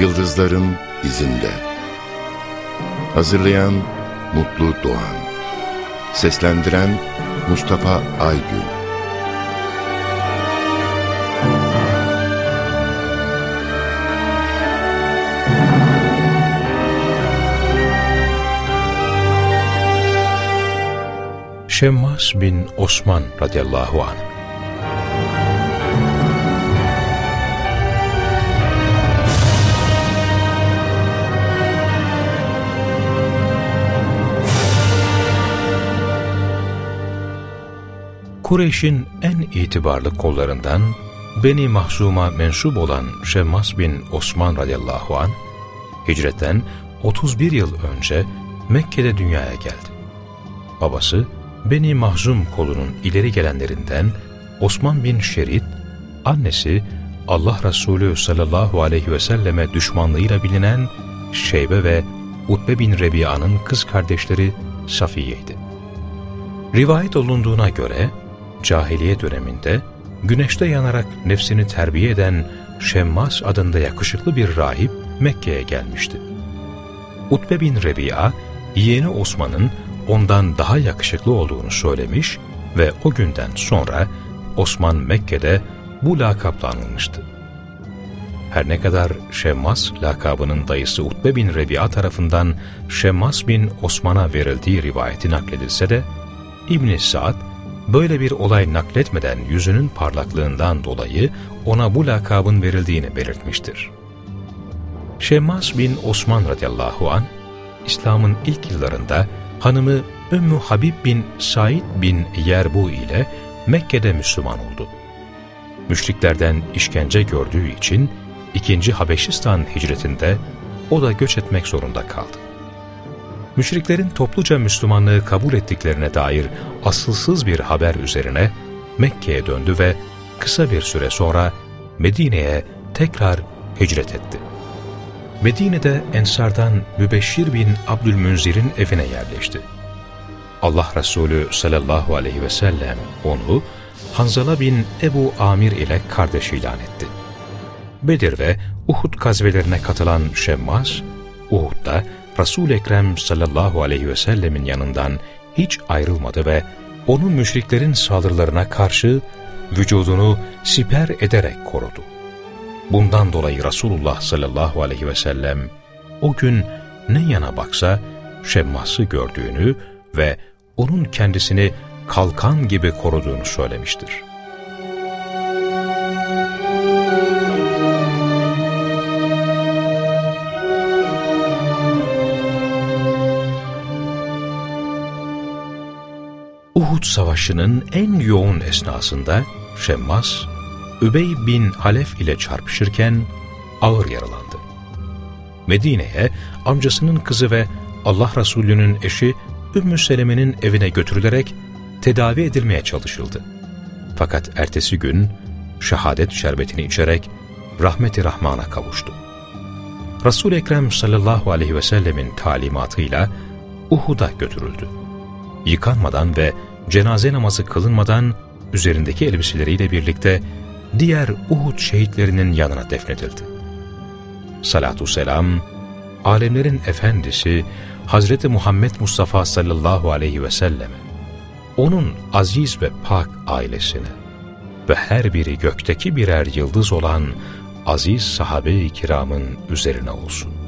Yıldızların izinde. Hazırlayan Mutlu Doğan. Seslendiren Mustafa Aygün. Şemmas bin Osman radıyallahu anh Kureyş'in en itibarlı kollarından Beni Mahzum'a mensup olan Şemmas bin Osman radıyallahu an hicretten 31 yıl önce Mekke'de dünyaya geldi. Babası Beni Mahzum kolunun ileri gelenlerinden Osman bin Şerit, annesi Allah Resulü sallallahu aleyhi ve selleme düşmanlığıyla bilinen Şeybe ve Utbe bin Rebiya'nın kız kardeşleri Safiye'ydi. Rivayet olunduğuna göre cahiliye döneminde güneşte yanarak nefsini terbiye eden Şemmas adında yakışıklı bir rahip Mekke'ye gelmişti. Utbe bin Rebi'a, yeğeni Osman'ın ondan daha yakışıklı olduğunu söylemiş ve o günden sonra Osman Mekke'de bu lakapla anılmıştı. Her ne kadar Şemmas lakabının dayısı Utbe bin Rebi'a tarafından Şemmas bin Osman'a verildiği rivayeti nakledilse de İbn-i Sa'd böyle bir olay nakletmeden yüzünün parlaklığından dolayı ona bu lakabın verildiğini belirtmiştir. Şemmas bin Osman radıyallahu an İslam'ın ilk yıllarında hanımı Ümmü Habib bin Said bin Yerbu ile Mekke'de Müslüman oldu. Müşriklerden işkence gördüğü için 2. Habeşistan hicretinde o da göç etmek zorunda kaldı müşriklerin topluca Müslümanlığı kabul ettiklerine dair asılsız bir haber üzerine Mekke'ye döndü ve kısa bir süre sonra Medine'ye tekrar hicret etti. Medine'de Ensardan Mübeşşir bin Abdülmünzir'in evine yerleşti. Allah Resulü sallallahu aleyhi ve sellem onu Hanzala bin Ebu Amir ile kardeş ilan etti. Bedir ve Uhud gazvelerine katılan Şemmas, Uhud'da Resul-i Ekrem sallallahu aleyhi ve sellemin yanından hiç ayrılmadı ve onun müşriklerin saldırılarına karşı vücudunu siper ederek korudu. Bundan dolayı Resulullah sallallahu aleyhi ve sellem o gün ne yana baksa Şemmas'ı gördüğünü ve onun kendisini kalkan gibi koruduğunu söylemiştir. Uhud Savaşı'nın en yoğun esnasında Şemmas, Übey bin Halef ile çarpışırken ağır yaralandı. Medine'ye amcasının kızı ve Allah Resulü'nün eşi Ümmü Seleme'nin evine götürülerek tedavi edilmeye çalışıldı. Fakat ertesi gün şehadet şerbetini içerek rahmeti Rahman'a kavuştu. Resul-i Ekrem sallallahu aleyhi ve sellemin talimatıyla Uhud'a götürüldü. Yıkanmadan ve cenaze namazı kılınmadan üzerindeki elbiseleriyle birlikte diğer Uhud şehitlerinin yanına defnedildi. Salatü selam, alemlerin efendisi Hazreti Muhammed Mustafa sallallahu aleyhi ve selleme, onun aziz ve pak ailesine ve her biri gökteki birer yıldız olan aziz sahabe-i kiramın üzerine olsun.